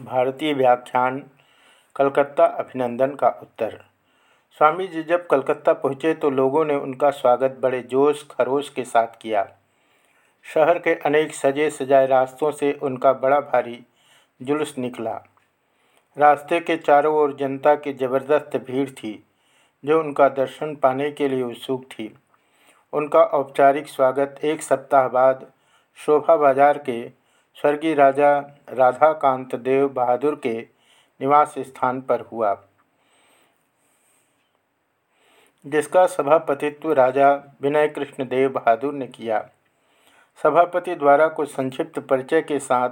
भारतीय व्याख्यान, कलकत्ता अभिनंदन का उत्तर। स्वामी जी जब कलकत्ता पहुँचे तो लोगों ने उनका स्वागत बड़े जोश, खरोश के साथ किया। शहर के अनेक सजे सजाए रास्तों से उनका बड़ा भारी जुलूस निकला। रास्ते के चारों ओर जनता की ज़बरदस्त भीड़ थी, जो उनका दर्शन पाने के लिए उत्सुक थी। उनका औपचारिक स्वागत एक सप्ताह बाद शोभा बाज़ार के स्वर्गीय राजा राधाकांत देव बहादुर के निवास स्थान पर हुआ। जिसका सभापतित्व राजा विनय कृष्ण देव बहादुर ने किया। सभापति द्वारा कुछ संक्षिप्त परिचय के साथ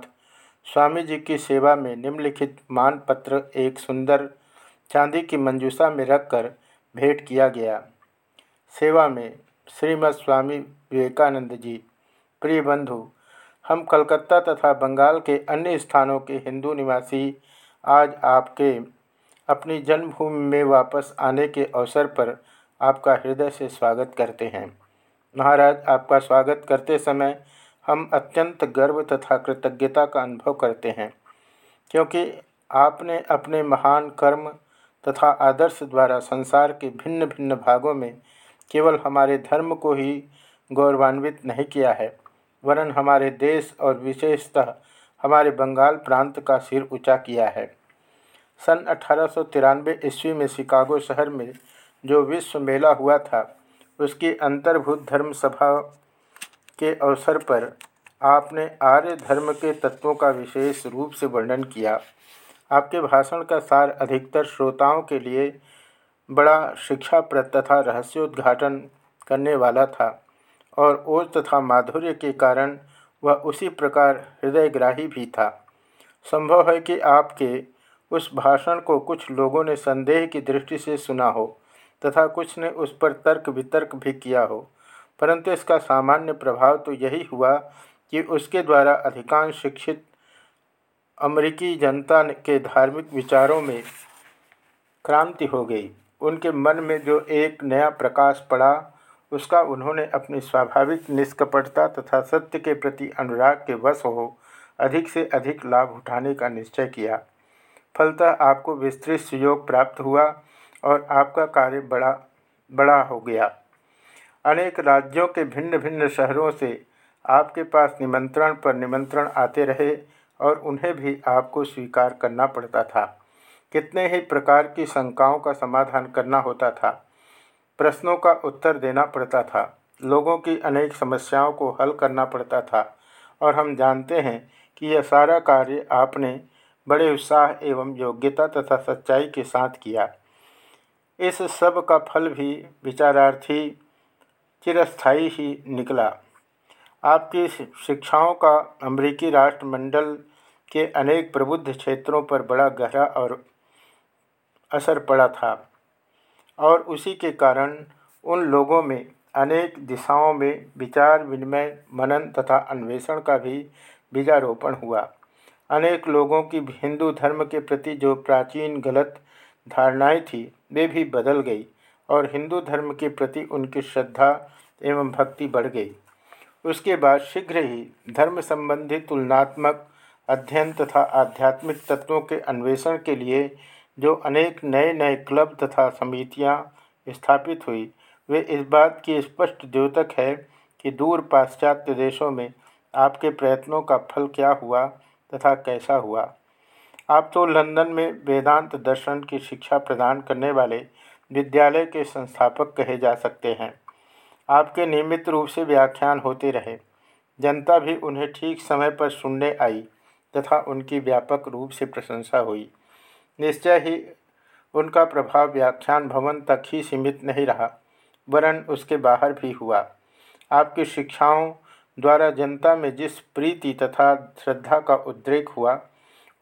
स्वामी जी की सेवा में निम्नलिखित मानपत्र एक सुंदर चांदी की मंजूसा में रखकर भेंट किया गया। सेवा में श्रीमद स्वामी विवेकानंद जी, प्रिय बंधु हम कलकत्ता तथा बंगाल के अन्य स्थानों के हिंदू निवासी आज आपके अपनी जन्मभूमि में वापस आने के अवसर पर आपका हृदय से स्वागत करते हैं। महाराज, आपका स्वागत करते समय हम अत्यंत गर्व तथा कृतज्ञता का अनुभव करते हैं, क्योंकि आपने अपने महान कर्म तथा आदर्श द्वारा संसार के भिन्न भिन्न भागों में केवल हमारे धर्म को ही गौरवान्वित नहीं किया है। वरन हमारे देश और विशेषतः हमारे बंगाल प्रांत का सिर ऊँचा किया है। सन अठारह सौ तिरानवे ईस्वी में शिकागो शहर में जो विश्व मेला हुआ था, उसकी अंतर्भूत धर्म सभा के अवसर पर आपने आर्य धर्म के तत्वों का विशेष रूप से वर्णन किया। आपके भाषण का सार अधिकतर श्रोताओं के लिए बड़ा शिक्षाप्रद तथा रहस्योद्घाटन करने वाला था। और ओज तथा माधुर्य के कारण वह उसी प्रकार हृदयग्राही भी था। संभव है कि आपके उस भाषण को कुछ लोगों ने संदेह की दृष्टि से सुना हो तथा कुछ ने उस पर तर्क वितर्क भी किया हो, परंतु इसका सामान्य प्रभाव तो यही हुआ कि उसके द्वारा अधिकांश शिक्षित अमेरिकी जनता के धार्मिक विचारों में क्रांति हो गई। उनके मन में जो एक नया प्रकाश पड़ा उसका उन्होंने अपनी स्वाभाविक निष्कपटता तथा सत्य के प्रति अनुराग के वश हो, अधिक से अधिक लाभ उठाने का निश्चय किया। फलतः आपको विस्तृत सुयोग प्राप्त हुआ और आपका कार्य बड़ा बड़ा हो गया। अनेक राज्यों के भिन्न भिन्न शहरों से आपके पास निमंत्रण पर निमंत्रण आते रहे और उन्हें भी आपको स्वीकार करना पड़ता था। कितने ही प्रकार की शंकाओं का समाधान करना होता था। प्रश्नों का उत्तर देना पड़ता था। लोगों की अनेक समस्याओं को हल करना पड़ता था और हम जानते हैं कि यह सारा कार्य आपने बड़े उत्साह एवं योग्यता तथा सच्चाई के साथ किया। इस सब का फल भी विचारार्थी चिरस्थायी ही निकला। आपकी शिक्षाओं का अमेरिकी राष्ट्रमंडल के अनेक प्रबुद्ध क्षेत्रों पर बड़ा गहरा और असर पड़ा था। और उसी के कारण उन लोगों में, अनेक दिशाओं में विचार विनिमय, मनन तथा अन्वेषण का भी बीजारोपण हुआ। अनेक लोगों की हिंदू धर्म के प्रति जो प्राचीन गलत धारणाएँ थी, वे भी बदल गई और हिंदू धर्म के प्रति उनकी श्रद्धा एवं भक्ति बढ़ गई। उसके बाद शीघ्र ही धर्म संबंधी तुलनात्मक अध्ययन तथा आध्यात्मिक तत्वों के अन्वेषण के लिए जो अनेक नए नए क्लब तथा समितियाँ स्थापित हुई। वे इस बात की स्पष्ट द्योतक है कि दूर पाश्चात्य देशों में आपके प्रयत्नों का फल क्या हुआ तथा कैसा हुआ। आप तो लंदन में वेदांत दर्शन की शिक्षा प्रदान करने वाले विद्यालय के संस्थापक कहे जा सकते हैं। आपके नियमित रूप से व्याख्यान होते रहे। जनता भी उन्हें ठीक समय पर सुनने आई तथा उनकी व्यापक रूप से प्रशंसा हुई। निश्चय ही उनका प्रभाव व्याख्यान भवन तक ही सीमित नहीं रहा, वरन उसके बाहर भी हुआ। आपकी शिक्षाओं द्वारा जनता में जिस प्रीति तथा श्रद्धा का उद्रेक हुआ,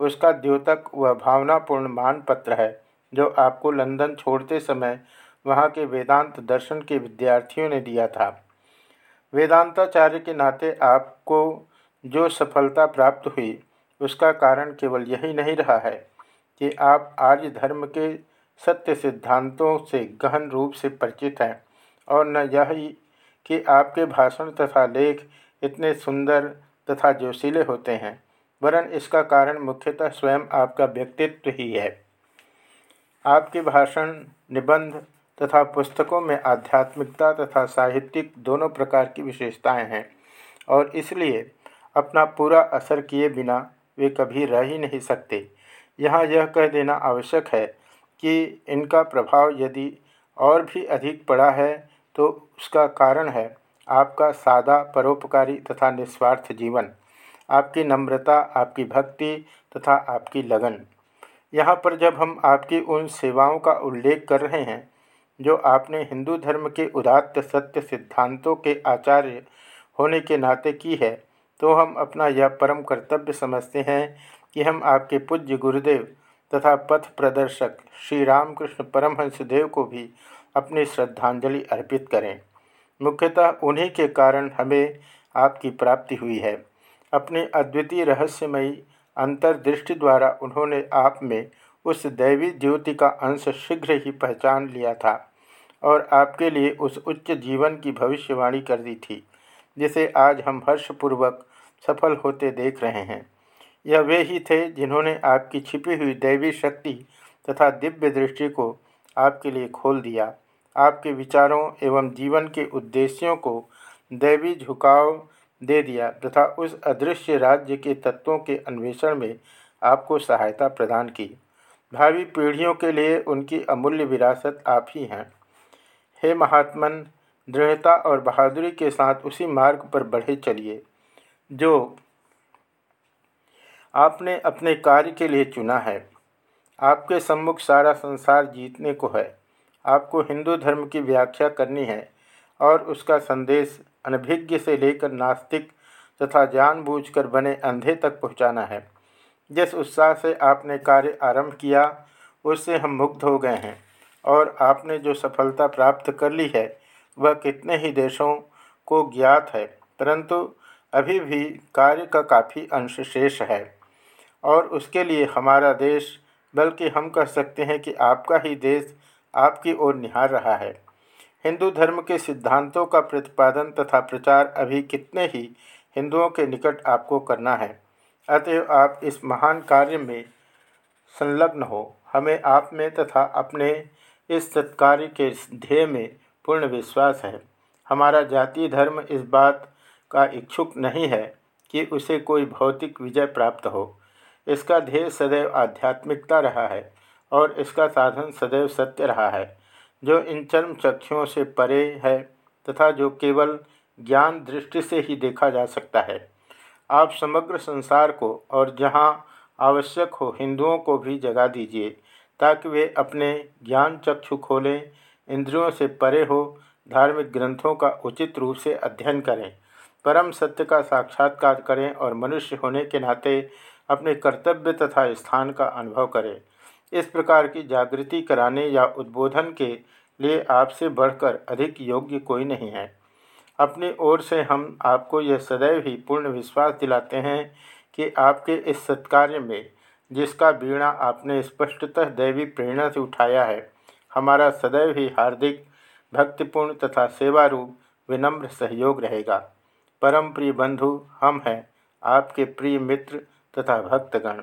उसका द्योतक वह भावनापूर्ण मानपत्र है, जो आपको लंदन छोड़ते समय वहाँ के वेदांत दर्शन के विद्यार्थियों ने दिया था। वेदांताचार्य के नाते आपको जो सफलता प्राप्त हुई, उसका कारण केवल यही नहीं रहा है। कि आप आर्य धर्म के सत्य सिद्धांतों से गहन रूप से परिचित हैं और न यह कि आपके भाषण तथा लेख इतने सुंदर तथा जोशीले होते हैं, वरन इसका कारण मुख्यतः स्वयं आपका व्यक्तित्व ही है। आपके भाषण, निबंध तथा पुस्तकों में आध्यात्मिकता तथा साहित्यिक दोनों प्रकार की विशेषताएँ हैं और इसलिए अपना पूरा असर किए बिना वे कभी रह ही नहीं सकते। यहाँ यह कह देना आवश्यक है कि इनका प्रभाव यदि और भी अधिक पड़ा है तो उसका कारण है आपका सादा, परोपकारी तथा निस्वार्थ जीवन, आपकी नम्रता, आपकी भक्ति तथा आपकी लगन। यहाँ पर जब हम आपकी उन सेवाओं का उल्लेख कर रहे हैं, जो आपने हिंदू धर्म के उदात्त सत्य सिद्धांतों के आचार्य होने के नाते की है तो हम अपना यह परम कर्तव्य समझते हैं कि हम आपके पूज्य गुरुदेव तथा पथ प्रदर्शक श्री रामकृष्ण परमहंस देव को भी अपनी श्रद्धांजलि अर्पित करें। मुख्यतः उन्हीं के कारण हमें आपकी प्राप्ति हुई है। अपने अद्वितीय रहस्यमयी अंतर्दृष्टि द्वारा उन्होंने आप में उस दैवी ज्योति का अंश शीघ्र ही पहचान लिया था और आपके लिए उस उच्च जीवन की भविष्यवाणी कर दी थी, जिसे आज हम हर्षपूर्वक सफल होते देख रहे हैं। यह वे ही थे जिन्होंने आपकी छिपी हुई दैवी शक्ति तथा दिव्य दृष्टि को आपके लिए खोल दिया। आपके विचारों एवं जीवन के उद्देश्यों को दैवी झुकाव दे दिया तथा उस अदृश्य राज्य के तत्वों के अन्वेषण में आपको सहायता प्रदान की। भावी पीढ़ियों के लिए उनकी अमूल्य विरासत आप ही हैं। हे महात्मन, दृढ़ता और बहादुरी के साथ उसी मार्ग पर बढ़े चलिए, जो आपने अपने कार्य के लिए चुना है। आपके सम्मुख सारा संसार जीतने को है। आपको हिंदू धर्म की व्याख्या करनी है और उसका संदेश अनभिज्ञ से लेकर नास्तिक तथा जानबूझकर बने अंधे तक पहुंचाना है। जिस उत्साह से आपने कार्य आरंभ किया, उससे हम मुग्ध हो गए हैं और आपने जो सफलता प्राप्त कर ली है, वह कितने ही देशों को ज्ञात है, परंतु अभी भी कार्य का काफ़ी अंश शेष है। और उसके लिए हमारा देश, बल्कि हम कह सकते हैं कि आपका ही देश आपकी ओर निहार रहा है। हिंदू धर्म के सिद्धांतों का प्रतिपादन तथा प्रचार अभी कितने ही हिंदुओं के निकट आपको करना है। अतएव आप इस महान कार्य में संलग्न हो। हमें आप में तथा अपने इस सत्कार्य के ध्येय में पूर्ण विश्वास है। हमारा जातीय धर्म इस बात का इच्छुक नहीं है कि उसे कोई भौतिक विजय प्राप्त हो। इसका ध्येय सदैव आध्यात्मिकता रहा है और इसका साधन सदैव सत्य रहा है। जो इन चर्म चक्षुओं से परे है तथा जो केवल ज्ञान दृष्टि से ही देखा जा सकता है, आप समग्र संसार को और जहाँ आवश्यक हो हिंदुओं को भी जगा दीजिए, ताकि वे अपने ज्ञान चक्षु खोलें, इंद्रियों से परे हो, धार्मिक ग्रंथों का उचित रूप से अध्ययन करें, परम सत्य का साक्षात्कार करें और मनुष्य होने के नाते अपने कर्तव्य तथा स्थान का अनुभव करें। इस प्रकार की जागृति कराने या उद्बोधन के लिए आपसे बढ़कर अधिक योग्य कोई नहीं है। अपनी ओर से हम आपको यह सदैव ही पूर्ण विश्वास दिलाते हैं कि आपके इस सत्कार्य में, जिसका बीणा आपने स्पष्टतः दैवी प्रेरणा से उठाया है, हमारा सदैव ही हार्दिक, भक्तिपूर्ण तथा सेवारूप, विनम्र सहयोग रहेगा। परम प्रिय बंधु, हम हैं आपके प्रिय मित्र तथा भक्तगण।